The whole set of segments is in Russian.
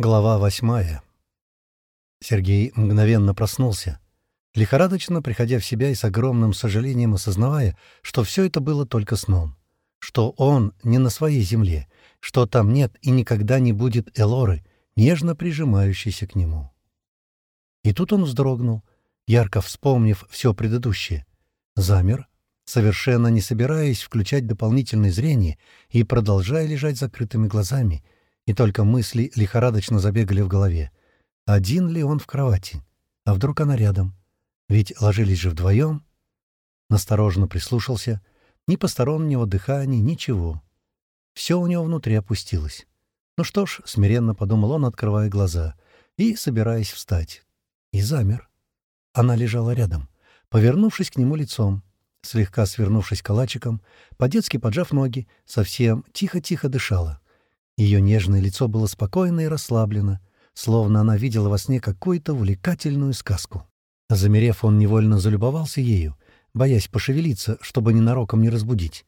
Глава восьмая. Сергей мгновенно проснулся, лихорадочно приходя в себя и с огромным сожалением осознавая, что все это было только сном, что он не на своей земле, что там нет и никогда не будет Элоры, нежно прижимающейся к нему. И тут он вздрогнул, ярко вспомнив все предыдущее, замер, совершенно не собираясь включать дополнительное зрение и продолжая лежать закрытыми глазами — и только мысли лихорадочно забегали в голове. Один ли он в кровати? А вдруг она рядом? Ведь ложились же вдвоем. Настороженно прислушался. Ни постороннего дыхания, ничего. Все у него внутри опустилось. Ну что ж, смиренно подумал он, открывая глаза и собираясь встать. И замер. Она лежала рядом, повернувшись к нему лицом, слегка свернувшись калачиком, по-детски поджав ноги, совсем тихо-тихо дышала. Ее нежное лицо было спокойно и расслаблено, словно она видела во сне какую-то увлекательную сказку. Замерев, он невольно залюбовался ею, боясь пошевелиться, чтобы ненароком не разбудить.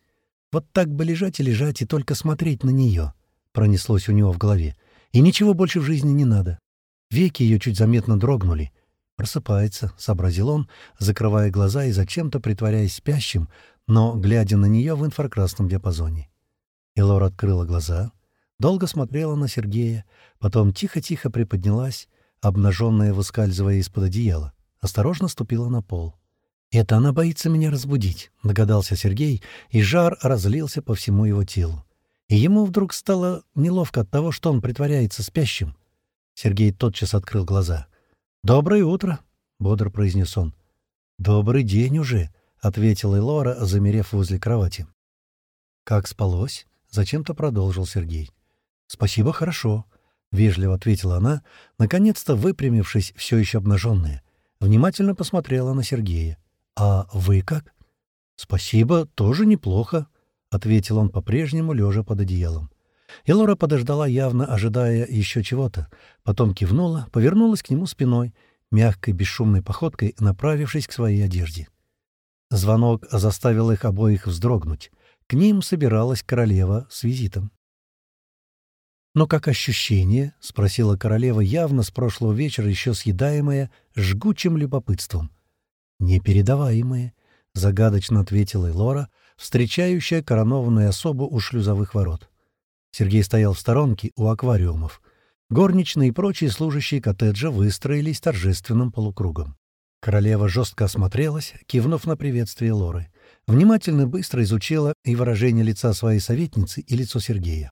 Вот так бы лежать и лежать, и только смотреть на нее, пронеслось у него в голове. И ничего больше в жизни не надо. Веки ее чуть заметно дрогнули. «Просыпается», — сообразил он, закрывая глаза и зачем-то притворяясь спящим, но глядя на нее в инфракрасном диапазоне. Элора открыла глаза, Долго смотрела на Сергея, потом тихо-тихо приподнялась, обнаженная выскальзывая из-под одеяла. Осторожно ступила на пол. «Это она боится меня разбудить», — догадался Сергей, и жар разлился по всему его телу. И ему вдруг стало неловко от того, что он притворяется спящим. Сергей тотчас открыл глаза. «Доброе утро», — бодро произнес он. «Добрый день уже», — ответила Элора, замерев возле кровати. «Как спалось?» — зачем-то продолжил Сергей. «Спасибо, хорошо», — вежливо ответила она, наконец-то выпрямившись, все еще обнаженная. Внимательно посмотрела на Сергея. «А вы как?» «Спасибо, тоже неплохо», — ответил он по-прежнему, лежа под одеялом. И Лора подождала, явно ожидая еще чего-то. Потом кивнула, повернулась к нему спиной, мягкой, бесшумной походкой, направившись к своей одежде. Звонок заставил их обоих вздрогнуть. К ним собиралась королева с визитом. «Но как ощущение?» — спросила королева, явно с прошлого вечера еще съедаемая жгучим любопытством. «Непередаваемое», — загадочно ответила Элора, встречающая коронованную особу у шлюзовых ворот. Сергей стоял в сторонке у аквариумов. Горничные и прочие служащие коттеджа выстроились торжественным полукругом. Королева жестко осмотрелась, кивнув на приветствие Лоры. Внимательно быстро изучила и выражение лица своей советницы, и лицо Сергея.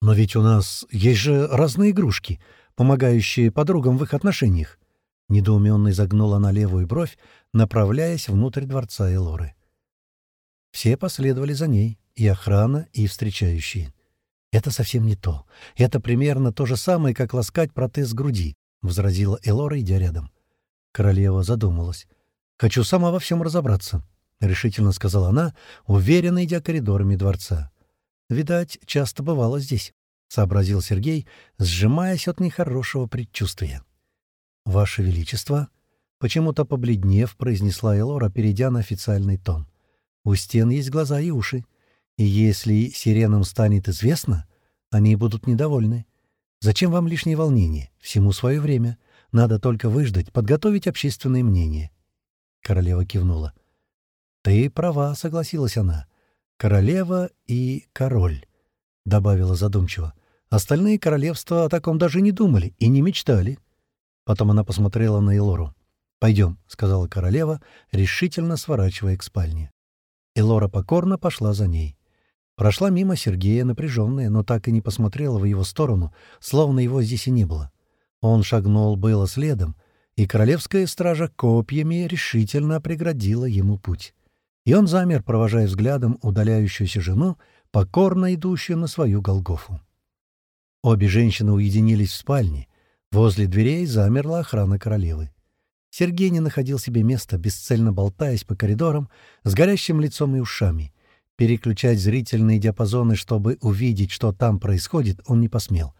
«Но ведь у нас есть же разные игрушки, помогающие подругам в их отношениях». Недоуменно изогнула она левую бровь, направляясь внутрь дворца Элоры. Все последовали за ней, и охрана, и встречающие. «Это совсем не то. Это примерно то же самое, как ласкать протез груди», — возразила Элора, идя рядом. Королева задумалась. «Хочу сама во всем разобраться», — решительно сказала она, уверенно идя коридорами дворца. Видать, часто бывало здесь, — сообразил Сергей, сжимаясь от нехорошего предчувствия. «Ваше Величество!» — почему-то побледнев, произнесла Элора, перейдя на официальный тон. «У стен есть глаза и уши, и если сиренам станет известно, они будут недовольны. Зачем вам лишнее волнение? Всему свое время. Надо только выждать, подготовить общественное мнение». Королева кивнула. «Ты права», — согласилась она. «Королева и король», — добавила задумчиво. «Остальные королевства о таком даже не думали и не мечтали». Потом она посмотрела на Элору. «Пойдем», — сказала королева, решительно сворачивая к спальне. Элора покорно пошла за ней. Прошла мимо Сергея, напряженная, но так и не посмотрела в его сторону, словно его здесь и не было. Он шагнул было следом, и королевская стража копьями решительно преградила ему путь. И он замер, провожая взглядом удаляющуюся жену, покорно идущую на свою Голгофу. Обе женщины уединились в спальне. Возле дверей замерла охрана королевы. Сергей не находил себе места, бесцельно болтаясь по коридорам, с горящим лицом и ушами. Переключать зрительные диапазоны, чтобы увидеть, что там происходит, он не посмел.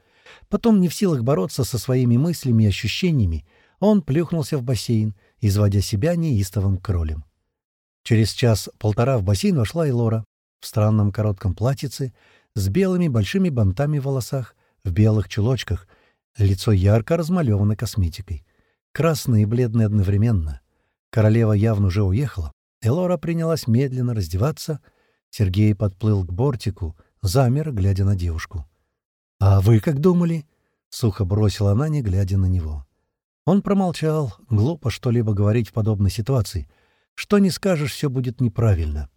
Потом, не в силах бороться со своими мыслями и ощущениями, он плюхнулся в бассейн, изводя себя неистовым кролем. Через час-полтора в бассейн вошла и Лора в странном коротком платьице, с белыми большими бантами в волосах, в белых чулочках, Лицо ярко размалевано косметикой. Красное и бледное одновременно. Королева явно уже уехала. Элора принялась медленно раздеваться. Сергей подплыл к бортику, замер, глядя на девушку. «А вы как думали?» — сухо бросила она, не глядя на него. Он промолчал. Глупо что-либо говорить в подобной ситуации. Что не скажешь, все будет неправильно.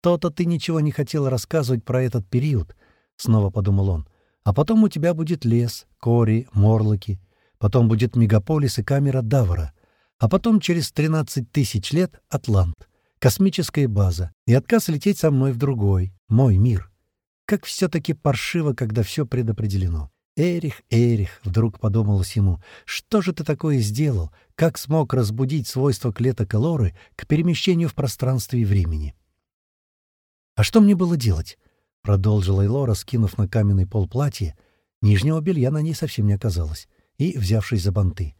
«То-то ты ничего не хотел рассказывать про этот период», — снова подумал он. «А потом у тебя будет лес, кори, морлоки, потом будет мегаполис и камера Давара, а потом через 13 тысяч лет — Атлант, космическая база и отказ лететь со мной в другой, мой мир. Как все-таки паршиво, когда все предопределено. «Эрих, Эрих», — вдруг подумалось ему, — «что же ты такое сделал? Как смог разбудить свойства клеток Элоры к перемещению в пространстве и времени?» «А что мне было делать?» — продолжила Элора, скинув на каменный пол платье. Нижнего белья на ней совсем не оказалось. И, взявшись за банты.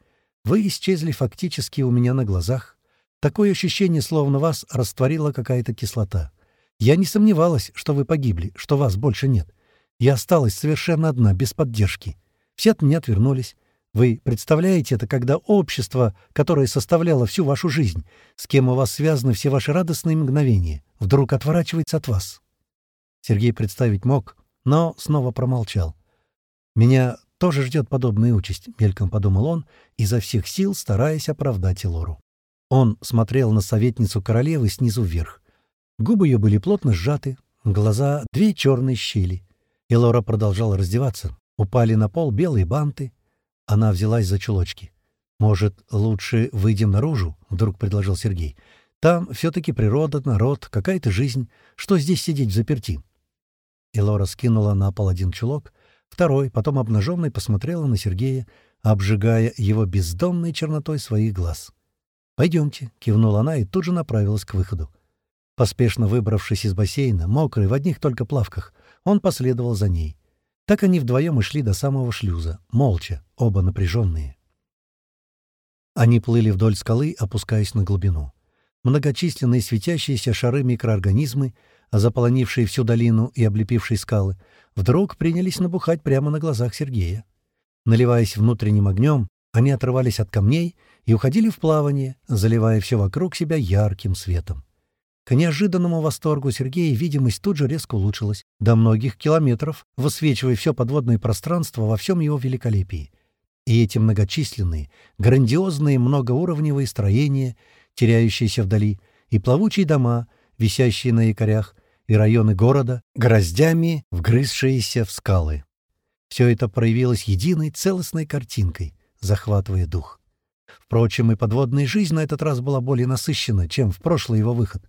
«Вы исчезли фактически у меня на глазах. Такое ощущение, словно вас растворила какая-то кислота. Я не сомневалась, что вы погибли, что вас больше нет. Я осталась совершенно одна, без поддержки. Все от меня отвернулись. Вы представляете это, когда общество, которое составляло всю вашу жизнь, с кем у вас связаны все ваши радостные мгновения, вдруг отворачивается от вас?» Сергей представить мог, но снова промолчал. «Меня тоже ждет подобная участь», — мельком подумал он, изо всех сил стараясь оправдать Элору. Он смотрел на советницу королевы снизу вверх. Губы ее были плотно сжаты, глаза — две черные щели. Элора продолжала раздеваться. Упали на пол белые банты — она взялась за чулочки. «Может, лучше выйдем наружу?» — вдруг предложил Сергей. «Там все-таки природа, народ, какая-то жизнь. Что здесь сидеть в заперти?» Элора скинула на пол один чулок, второй, потом обнаженный, посмотрела на Сергея, обжигая его бездонной чернотой своих глаз. «Пойдемте», — кивнула она и тут же направилась к выходу. Поспешно выбравшись из бассейна, мокрый, в одних только плавках, он последовал за ней. Так они вдвоем и шли до самого шлюза, молча, оба напряженные. Они плыли вдоль скалы, опускаясь на глубину. Многочисленные светящиеся шары микроорганизмы, заполонившие всю долину и облепившие скалы, вдруг принялись набухать прямо на глазах Сергея. Наливаясь внутренним огнем, они отрывались от камней и уходили в плавание, заливая все вокруг себя ярким светом. К неожиданному восторгу Сергея видимость тут же резко улучшилась, до многих километров, высвечивая все подводное пространство во всем его великолепии. И эти многочисленные, грандиозные многоуровневые строения, теряющиеся вдали, и плавучие дома, висящие на якорях, и районы города, гроздями вгрызшиеся в скалы. Все это проявилось единой целостной картинкой, захватывая дух. Впрочем, и подводная жизнь на этот раз была более насыщена, чем в прошлый его выход.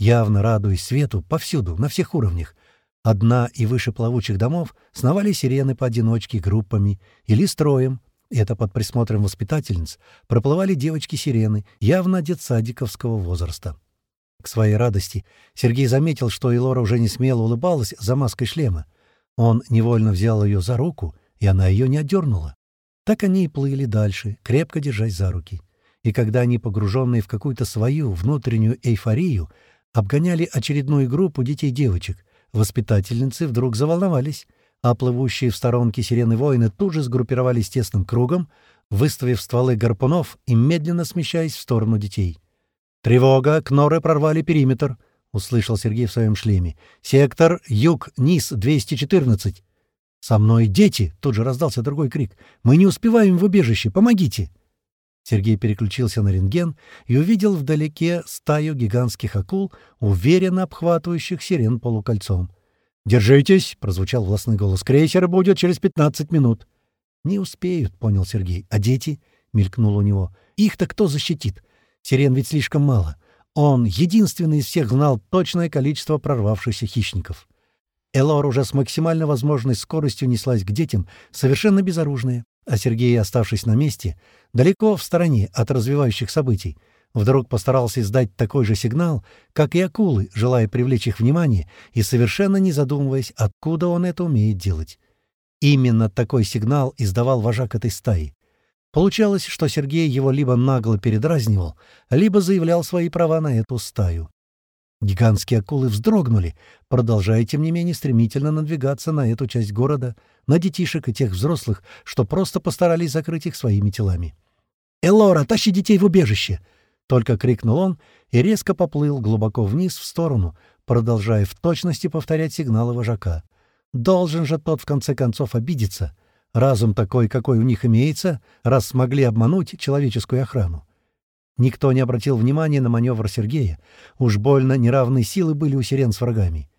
Явно радуясь свету, повсюду, на всех уровнях. Одна и выше плавучих домов сновали сирены поодиночке, группами или строем. Это под присмотром воспитательниц проплывали девочки-сирены, явно детсадиковского возраста. К своей радости Сергей заметил, что Элора уже не смело улыбалась за маской шлема. Он невольно взял ее за руку, и она ее не отдернула. Так они и плыли дальше, крепко держась за руки. И когда они, погруженные в какую-то свою внутреннюю эйфорию, обгоняли очередную группу детей-девочек. Воспитательницы вдруг заволновались, а плывущие в сторонке сирены воины тут же сгруппировались тесным кругом, выставив стволы гарпунов и медленно смещаясь в сторону детей. «Тревога! Кноры прорвали периметр!» — услышал Сергей в своем шлеме. «Сектор, юг, низ, 214!» «Со мной дети!» — тут же раздался другой крик. «Мы не успеваем в убежище! Помогите!» Сергей переключился на рентген и увидел вдалеке стаю гигантских акул, уверенно обхватывающих сирен полукольцом. «Держитесь!» — прозвучал властный голос. «Крейсер будет через пятнадцать минут». «Не успеют», — понял Сергей. «А дети?» — мелькнул у него. «Их-то кто защитит? Сирен ведь слишком мало. Он единственный из всех знал точное количество прорвавшихся хищников». Элор уже с максимально возможной скоростью неслась к детям, совершенно безоружная. А Сергей, оставшись на месте, далеко в стороне от развивающих событий, вдруг постарался издать такой же сигнал, как и акулы, желая привлечь их внимание и совершенно не задумываясь, откуда он это умеет делать. Именно такой сигнал издавал вожак этой стаи. Получалось, что Сергей его либо нагло передразнивал, либо заявлял свои права на эту стаю. Гигантские акулы вздрогнули, продолжая, тем не менее, стремительно надвигаться на эту часть города, на детишек и тех взрослых, что просто постарались закрыть их своими телами. «Элора, тащи детей в убежище!» Только крикнул он и резко поплыл глубоко вниз в сторону, продолжая в точности повторять сигналы вожака. Должен же тот в конце концов обидеться. Разум такой, какой у них имеется, раз смогли обмануть человеческую охрану. Никто не обратил внимания на маневр Сергея. Уж больно неравные силы были у сирен с врагами.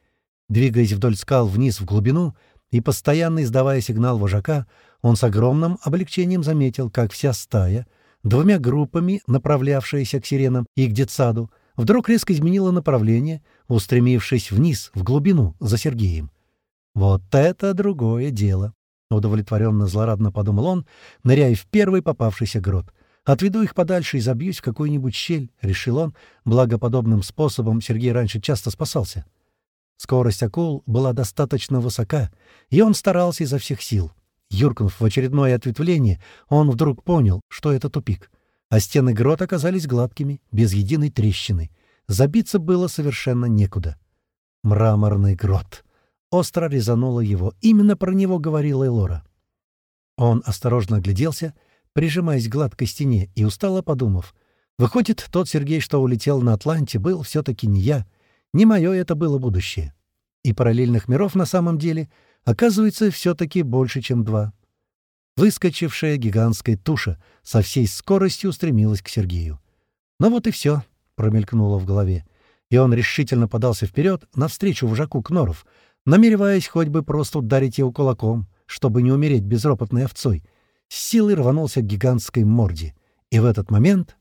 Двигаясь вдоль скал вниз в глубину и постоянно издавая сигнал вожака, он с огромным облегчением заметил, как вся стая, двумя группами, направлявшаяся к сиренам и к детсаду, вдруг резко изменила направление, устремившись вниз, в глубину, за Сергеем. «Вот это другое дело!» — удовлетворенно злорадно подумал он, ныряя в первый попавшийся грот — Отведу их подальше и забьюсь в какую-нибудь щель, — решил он, благоподобным способом Сергей раньше часто спасался. Скорость акул была достаточно высока, и он старался изо всех сил. Юркнув в очередное ответвление, он вдруг понял, что это тупик. А стены грот оказались гладкими, без единой трещины. Забиться было совершенно некуда. Мраморный грот. Остро резануло его. Именно про него говорила Элора. Он осторожно огляделся — прижимаясь к гладкой стене, и устало подумав. Выходит, тот Сергей, что улетел на Атланте, был все-таки не я. Не мое это было будущее. И параллельных миров на самом деле, оказывается, все-таки больше, чем два. Выскочившая гигантская туша со всей скоростью устремилась к Сергею. «Ну вот и все», — промелькнуло в голове. И он решительно подался вперед навстречу вожаку Кноров, намереваясь хоть бы просто ударить его кулаком, чтобы не умереть безропотной овцой — с силой рванулся к гигантской морде, и в этот момент